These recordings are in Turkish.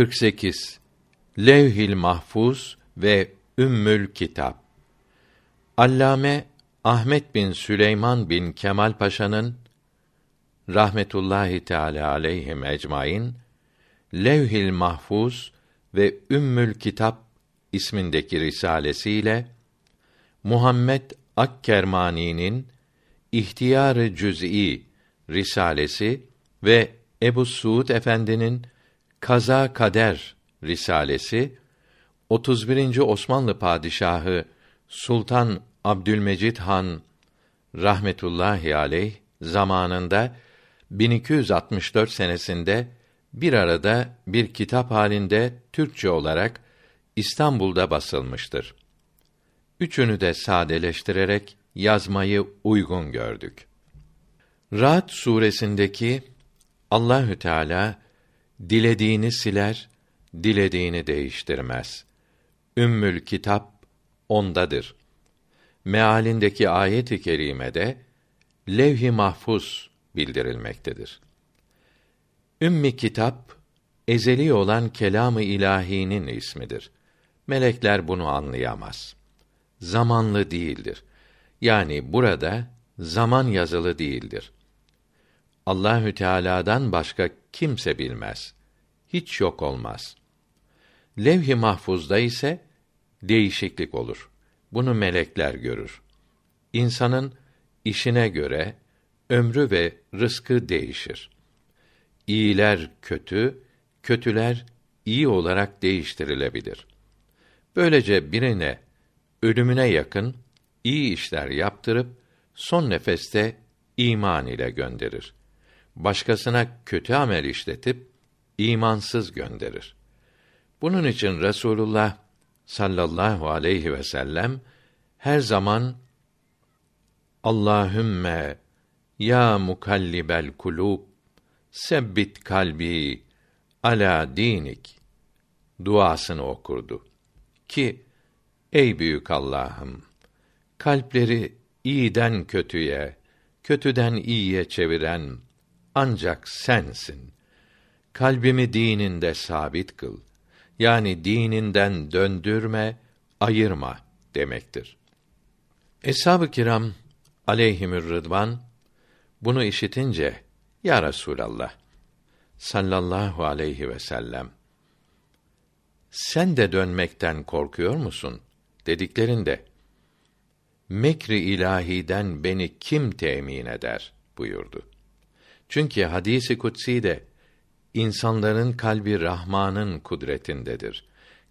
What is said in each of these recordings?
48 Levhil Mahfuz ve Ümmül Kitap Allame Ahmet bin Süleyman bin Kemal Paşa'nın rahmetullahi teala aleyhi ecmaîn Levhil Mahfuz ve Ümmül Kitap ismindeki risalesiyle Muhammed Akkermani'nin İhtiyar-ı Cüz'i risalesi ve Ebu Suud Efendi'nin Kaza Kader risalesi 31. Osmanlı padişahı Sultan Abdülmecid Han rahmetullahi aleyh zamanında 1264 senesinde bir arada bir kitap halinde Türkçe olarak İstanbul'da basılmıştır. Üçünü de sadeleştirerek yazmayı uygun gördük. Ra'd suresindeki Allahü Teala dilediğini siler, dilediğini değiştirmez. Ümmül Kitap ondadır. Mealindeki ayet-i kerimede levh-i mahfuz bildirilmektedir. Ümmi Kitap ezeli olan kelamı ilahinin ismidir. Melekler bunu anlayamaz. Zamanlı değildir. Yani burada zaman yazılı değildir. Allahü Teala'dan başka kimse bilmez. Hiç yok olmaz. Levh-i mahfuzda ise değişiklik olur. Bunu melekler görür. İnsanın işine göre ömrü ve rızkı değişir. İyiler kötü, kötüler iyi olarak değiştirilebilir. Böylece birine ölümüne yakın iyi işler yaptırıp son nefeste iman ile gönderir başkasına kötü amel işletip imansız gönderir. Bunun için Resulullah sallallahu aleyhi ve sellem her zaman Allahümme ya mukallibel kulub sebbit kalbi ala dinik duasını okurdu. Ki ey büyük Allah'ım kalpleri iyiden kötüye, kötüden iyiye çeviren ancak sensin. Kalbimi dininde sabit kıl. Yani dininden döndürme, ayırma demektir. Eshab-ı kiram aleyhimür rıdvan bunu işitince ya Resulallah sallallahu aleyhi ve sellem sen de dönmekten korkuyor musun dediklerinde mekri ilahiden beni kim temin eder buyurdu. Çünkü hadisi kutsi de insanların kalbi Rahman'ın kudretindedir.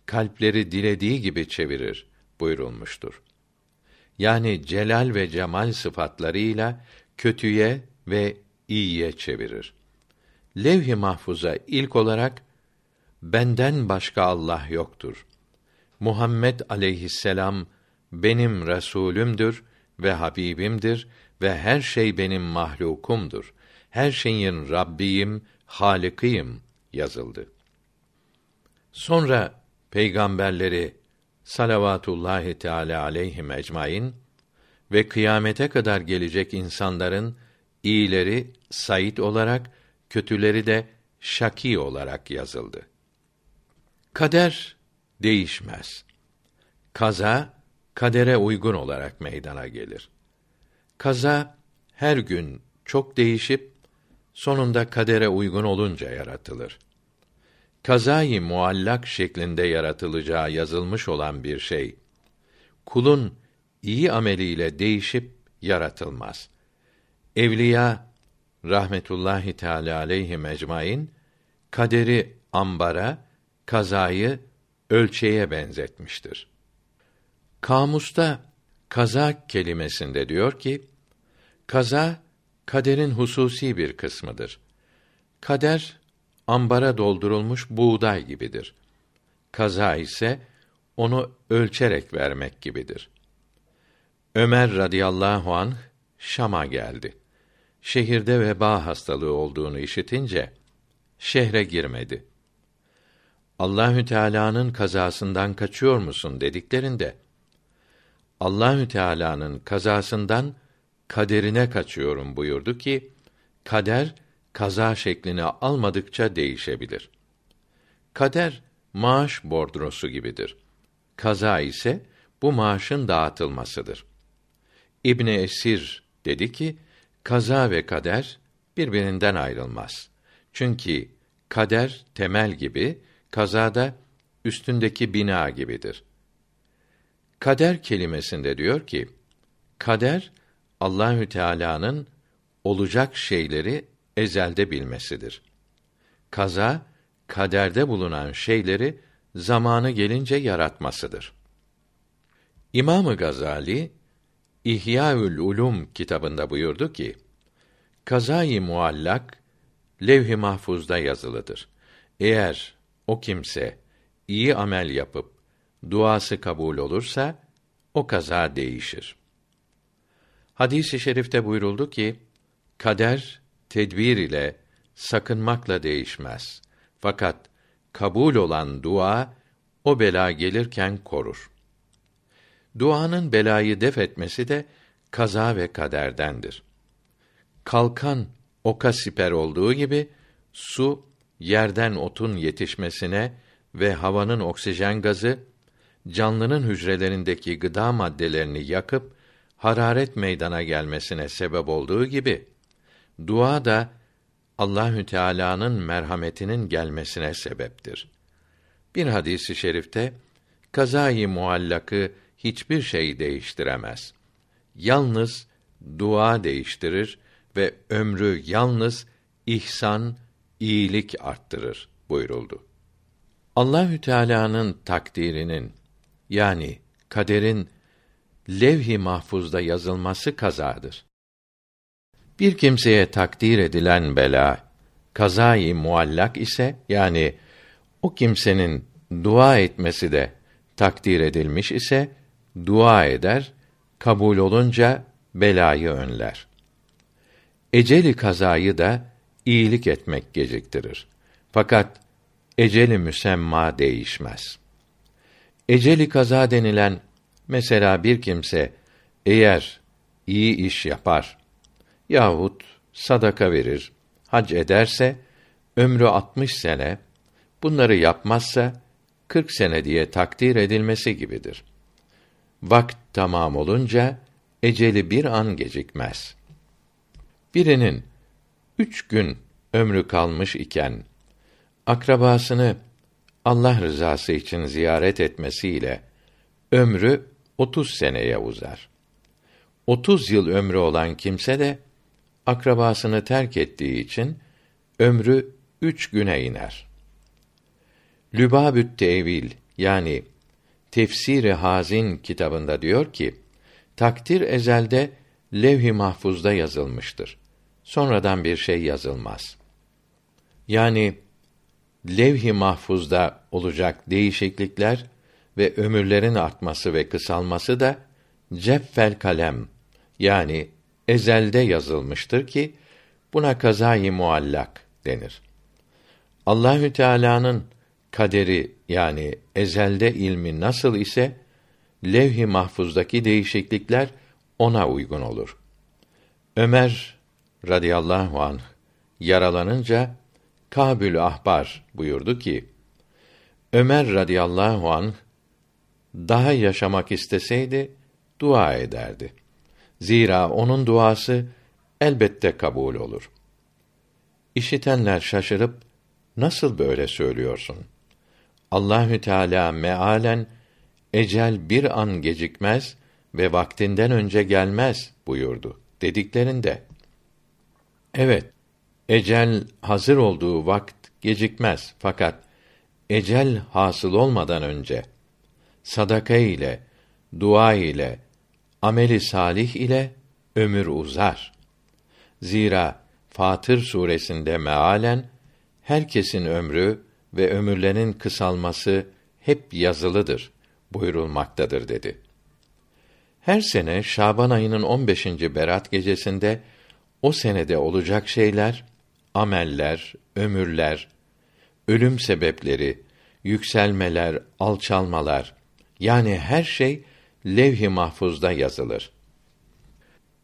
Kalpleri dilediği gibi çevirir buyurulmuştur. Yani celal ve cemal sıfatlarıyla kötüye ve iyiye çevirir. Levh-i mahfuza ilk olarak benden başka Allah yoktur. Muhammed aleyhisselam benim resulümdür ve habibimdir ve her şey benim mahlukumdur her şeyin Rabbiyim, Halikiyim yazıldı. Sonra peygamberleri salavatullahi teala aleyhim ecmaîn ve kıyamete kadar gelecek insanların iyileri Said olarak, kötüleri de şaki olarak yazıldı. Kader değişmez. Kaza kadere uygun olarak meydana gelir. Kaza her gün çok değişip sonunda kadere uygun olunca yaratılır. Kazayı muallak şeklinde yaratılacağı yazılmış olan bir şey kulun iyi ameliyle değişip yaratılmaz. Evliya rahmetullahi teala aleyhi mecmain kaderi ambara, kazayı ölçeğe benzetmiştir. Kamusta kaza kelimesinde diyor ki kaza kaderin hususi bir kısmıdır. Kader ambara doldurulmuş buğday gibidir. Kaza ise onu ölçerek vermek gibidir. Ömer radıyallahu anh Şam'a geldi. Şehirde veba hastalığı olduğunu işitince şehre girmedi. Allahü Teala'nın kazasından kaçıyor musun dediklerinde Allahü Teala'nın kazasından kaderine kaçıyorum buyurdu ki kader kaza şeklini almadıkça değişebilir. Kader maaş bordrosu gibidir. Kaza ise bu maaşın dağıtılmasıdır. İbni Esir dedi ki, kaza ve kader birbirinden ayrılmaz. Çünkü kader temel gibi, kazada üstündeki bina gibidir. Kader kelimesinde diyor ki, kader Allahü Teala'nın olacak şeyleri ezelde bilmesidir. Kaza kaderde bulunan şeyleri zamanı gelince yaratmasıdır. İmamı Gazali İhyaül Ulum kitabında buyurdu ki: Kazayı muallak levh-i mahfuzda yazılıdır. Eğer o kimse iyi amel yapıp duası kabul olursa o kaza değişir. Hadis-i şerifte buyuruldu ki kader tedbir ile sakınmakla değişmez. Fakat kabul olan dua o bela gelirken korur. Duanın belayı def etmesi de kaza ve kaderdendir. Kalkan oka siper olduğu gibi su yerden otun yetişmesine ve havanın oksijen gazı canlının hücrelerindeki gıda maddelerini yakıp hararet meydana gelmesine sebep olduğu gibi dua da Allahü Teala'nın merhametinin gelmesine sebeptir. Bir hadisi şerifte kazayı muallakı hiçbir şey değiştiremez. Yalnız dua değiştirir ve ömrü yalnız ihsan, iyilik arttırır buyuruldu. Allahü Teala'nın takdirinin yani kaderin levh-i mahfuzda yazılması kazadır. Bir kimseye takdir edilen bela kazayı muallak ise yani o kimsenin dua etmesi de takdir edilmiş ise dua eder, kabul olunca belayı önler. Eceli kazayı da iyilik etmek geciktirir. Fakat eceli müsemma değişmez. Eceli kaza denilen mesela bir kimse eğer iyi iş yapar yahut sadaka verir, hac ederse ömrü 60 sene, bunları yapmazsa 40 sene diye takdir edilmesi gibidir. Vakt tamam olunca eceli bir an gecikmez. Birinin üç gün ömrü kalmış iken akrabasını Allah rızası için ziyaret etmesiyle ömrü otuz seneye uzar. Otuz yıl ömrü olan kimse de akrabasını terk ettiği için ömrü üç güne iner. Lübabü't Tevil yani Tefsiri Hazin kitabında diyor ki, takdir ezelde levh-i mahfuzda yazılmıştır. Sonradan bir şey yazılmaz. Yani levh-i mahfuzda olacak değişiklikler ve ömürlerin artması ve kısalması da ceffel kalem yani ezelde yazılmıştır ki buna kazayı muallak denir. Allahü Teala'nın kaderi yani ezelde ilmi nasıl ise levh-i mahfuzdaki değişiklikler ona uygun olur. Ömer radıyallahu anh yaralanınca Kabül Ahbar buyurdu ki Ömer radıyallahu anh daha yaşamak isteseydi dua ederdi. Zira onun duası elbette kabul olur. İşitenler şaşırıp nasıl böyle söylüyorsun? Allahü Teala mealen ecel bir an gecikmez ve vaktinden önce gelmez buyurdu dediklerinde evet ecel hazır olduğu vakt gecikmez fakat ecel hasıl olmadan önce sadaka ile dua ile ameli salih ile ömür uzar. Zira Fatır suresinde mealen herkesin ömrü ve ömürlerin kısalması hep yazılıdır buyurulmaktadır dedi. Her sene Şaban ayının 15. berat gecesinde o senede olacak şeyler, ameller, ömürler, ölüm sebepleri, yükselmeler, alçalmalar yani her şey levh-i mahfuzda yazılır.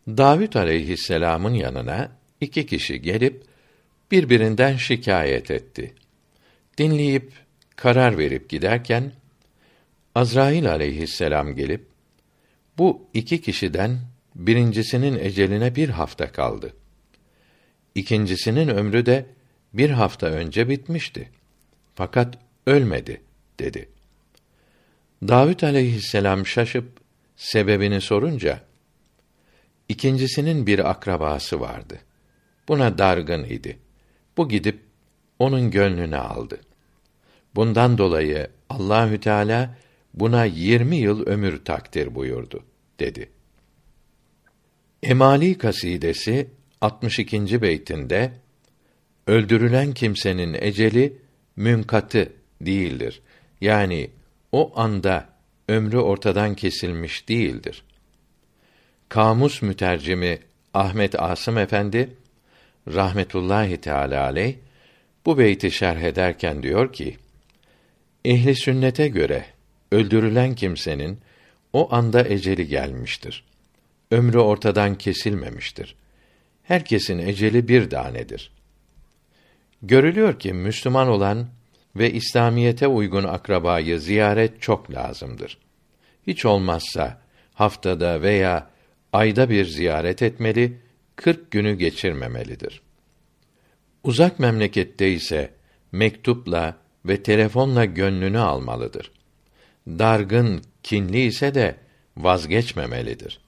Davud aleyhisselam'ın yanına iki kişi gelip birbirinden şikayet etti. Dinleyip karar verip giderken Azrail aleyhisselam gelip bu iki kişiden birincisinin eceline bir hafta kaldı. İkincisinin ömrü de bir hafta önce bitmişti. Fakat ölmedi dedi. Davud aleyhisselam şaşıp sebebini sorunca ikincisinin bir akrabası vardı. Buna dargın idi. Bu gidip onun gönlünü aldı. Bundan dolayı Allahü Teala buna yirmi yıl ömür takdir buyurdu dedi. Emali kasidesi 62. beytinde öldürülen kimsenin eceli münkatı değildir. Yani o anda ömrü ortadan kesilmiş değildir. Kamus mütercimi Ahmet Asım Efendi rahmetullahi teala aleyh bu beyti şerh ederken diyor ki: Ehli sünnete göre öldürülen kimsenin o anda eceli gelmiştir. Ömrü ortadan kesilmemiştir. Herkesin eceli bir tanedir. Görülüyor ki Müslüman olan ve İslamiyete uygun akrabayı ziyaret çok lazımdır. Hiç olmazsa haftada veya ayda bir ziyaret etmeli, kırk günü geçirmemelidir. Uzak memlekette ise mektupla ve telefonla gönlünü almalıdır. Dargın, kinli ise de vazgeçmemelidir.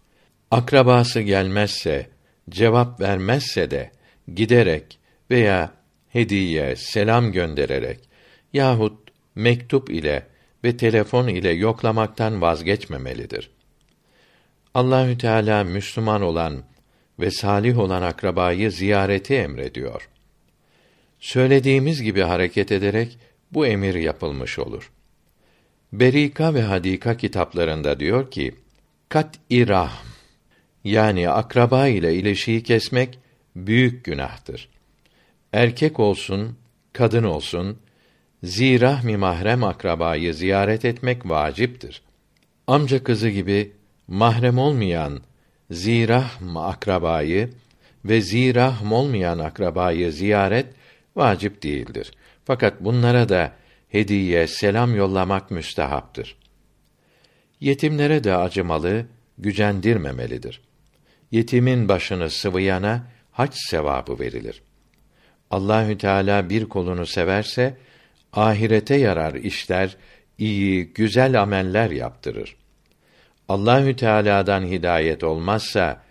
Akrabası gelmezse, cevap vermezse de giderek veya hediye, selam göndererek yahut mektup ile ve telefon ile yoklamaktan vazgeçmemelidir. Allahü Teala Müslüman olan ve salih olan akrabayı ziyareti emrediyor. Söylediğimiz gibi hareket ederek bu emir yapılmış olur. Berika ve Hadika kitaplarında diyor ki, kat irah yani akraba ile ilişiği kesmek büyük günahtır. Erkek olsun, kadın olsun, zirahmi mahrem akrabayı ziyaret etmek vaciptir. Amca kızı gibi mahrem olmayan zirahm akrabayı ve zirahm olmayan akrabayı ziyaret vacip değildir. Fakat bunlara da hediye, selam yollamak müstehaptır. Yetimlere de acımalı, gücendirmemelidir. Yetimin başını sıvıyana hac sevabı verilir. Allahü Teala bir kolunu severse ahirete yarar işler, iyi, güzel ameller yaptırır. Allahü Teala'dan hidayet olmazsa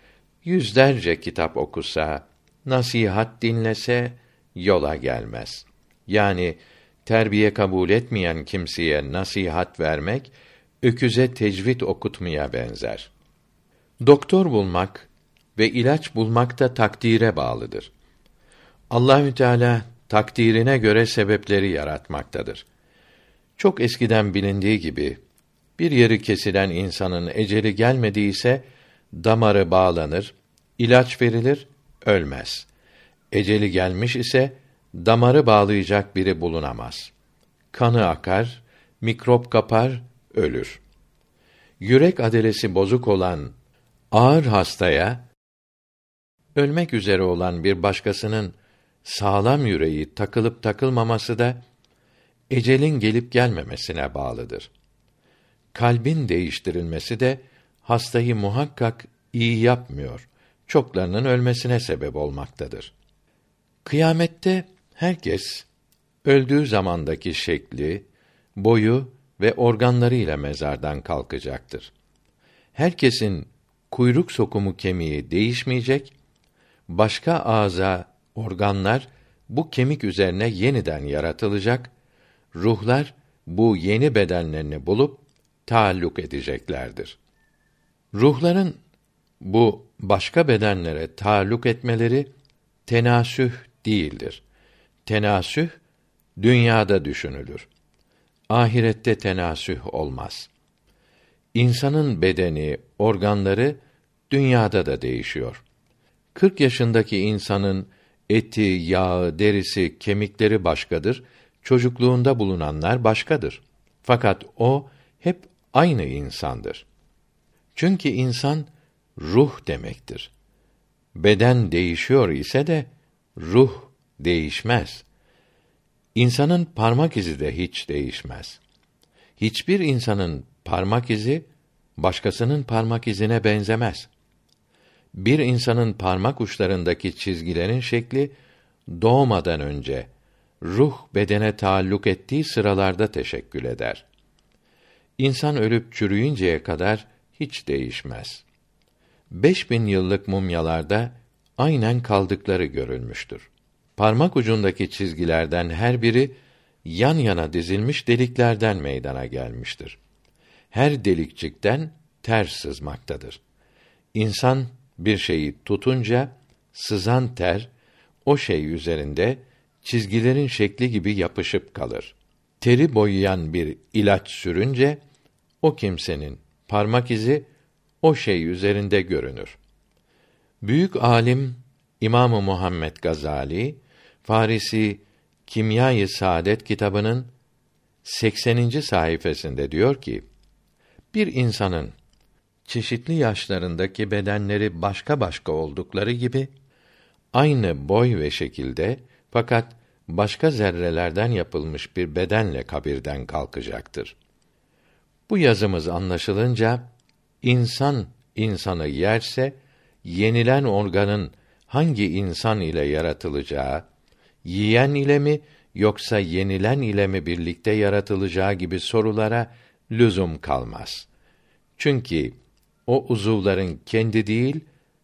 yüzlerce kitap okusa, nasihat dinlese yola gelmez. Yani terbiye kabul etmeyen kimseye nasihat vermek öküze tecvid okutmaya benzer. Doktor bulmak ve ilaç bulmak da takdire bağlıdır. Allahü Teala takdirine göre sebepleri yaratmaktadır. Çok eskiden bilindiği gibi bir yeri kesilen insanın eceli gelmediyse damarı bağlanır, ilaç verilir, ölmez. Eceli gelmiş ise damarı bağlayacak biri bulunamaz. Kanı akar, mikrop kapar, ölür. Yürek adelesi bozuk olan ağır hastaya ölmek üzere olan bir başkasının sağlam yüreği takılıp takılmaması da ecelin gelip gelmemesine bağlıdır. Kalbin değiştirilmesi de hastayı muhakkak iyi yapmıyor. Çoklarının ölmesine sebep olmaktadır. Kıyamette herkes öldüğü zamandaki şekli, boyu ve organları ile mezardan kalkacaktır. Herkesin kuyruk sokumu kemiği değişmeyecek, başka ağza, organlar bu kemik üzerine yeniden yaratılacak, ruhlar bu yeni bedenlerini bulup taalluk edeceklerdir. Ruhların bu başka bedenlere taalluk etmeleri tenasüh değildir. Tenasüh dünyada düşünülür. Ahirette tenasüh olmaz. İnsanın bedeni, organları dünyada da değişiyor. 40 yaşındaki insanın eti, yağı, derisi, kemikleri başkadır. Çocukluğunda bulunanlar başkadır. Fakat o hep aynı insandır. Çünkü insan ruh demektir. Beden değişiyor ise de ruh değişmez. İnsanın parmak izi de hiç değişmez. Hiçbir insanın parmak izi başkasının parmak izine benzemez. Bir insanın parmak uçlarındaki çizgilerin şekli doğmadan önce ruh bedene taalluk ettiği sıralarda teşekkül eder. İnsan ölüp çürüyünceye kadar hiç değişmez. Beş bin yıllık mumyalarda aynen kaldıkları görülmüştür. Parmak ucundaki çizgilerden her biri yan yana dizilmiş deliklerden meydana gelmiştir. Her delikçikten ter sızmaktadır. İnsan bir şeyi tutunca sızan ter o şey üzerinde çizgilerin şekli gibi yapışıp kalır. Teri boyayan bir ilaç sürünce o kimsenin parmak izi o şey üzerinde görünür. Büyük alim İmamı Muhammed Gazali Farisi Kimyayı Saadet kitabının 80. sayfasında diyor ki: Bir insanın çeşitli yaşlarındaki bedenleri başka başka oldukları gibi aynı boy ve şekilde fakat başka zerrelerden yapılmış bir bedenle kabirden kalkacaktır. Bu yazımız anlaşılınca insan insanı yerse yenilen organın hangi insan ile yaratılacağı, yiyen ile mi yoksa yenilen ile mi birlikte yaratılacağı gibi sorulara lüzum kalmaz. Çünkü o uzuvların kendi değil,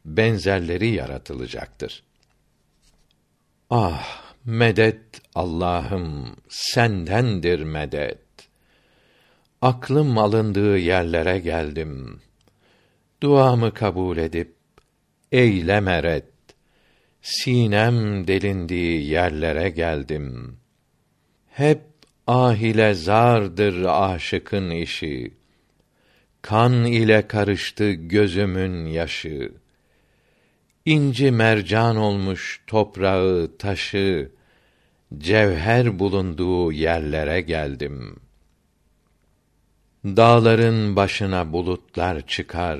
benzerleri yaratılacaktır. Ah, medet Allah'ım sendendir medet. Aklım alındığı yerlere geldim. Duamı kabul edip eyleme red. Sinem delindiği yerlere geldim. Hep ahile zardır aşıkın işi. Kan ile karıştı gözümün yaşı. İnci mercan olmuş toprağı, taşı, cevher bulunduğu yerlere geldim. Dağların başına bulutlar çıkar.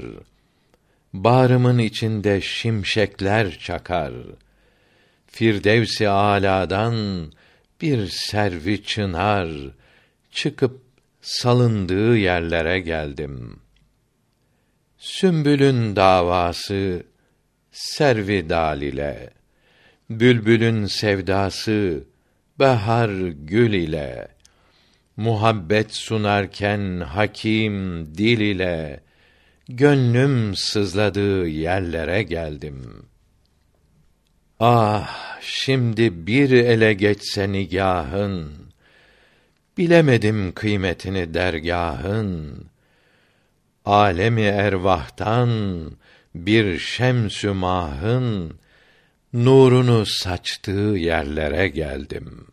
Bağrımın içinde şimşekler çakar. Firdevsi aladan bir servi çınar çıkıp salındığı yerlere geldim. Sümbülün davası servi dalile, bülbülün sevdası bahar gül ile, muhabbet sunarken hakim dil ile, gönlüm sızladığı yerlere geldim. Ah, şimdi bir ele geçse nigahın, bilemedim kıymetini dergahın. Alemi ervahtan bir şemsü mahın nurunu saçtığı yerlere geldim.''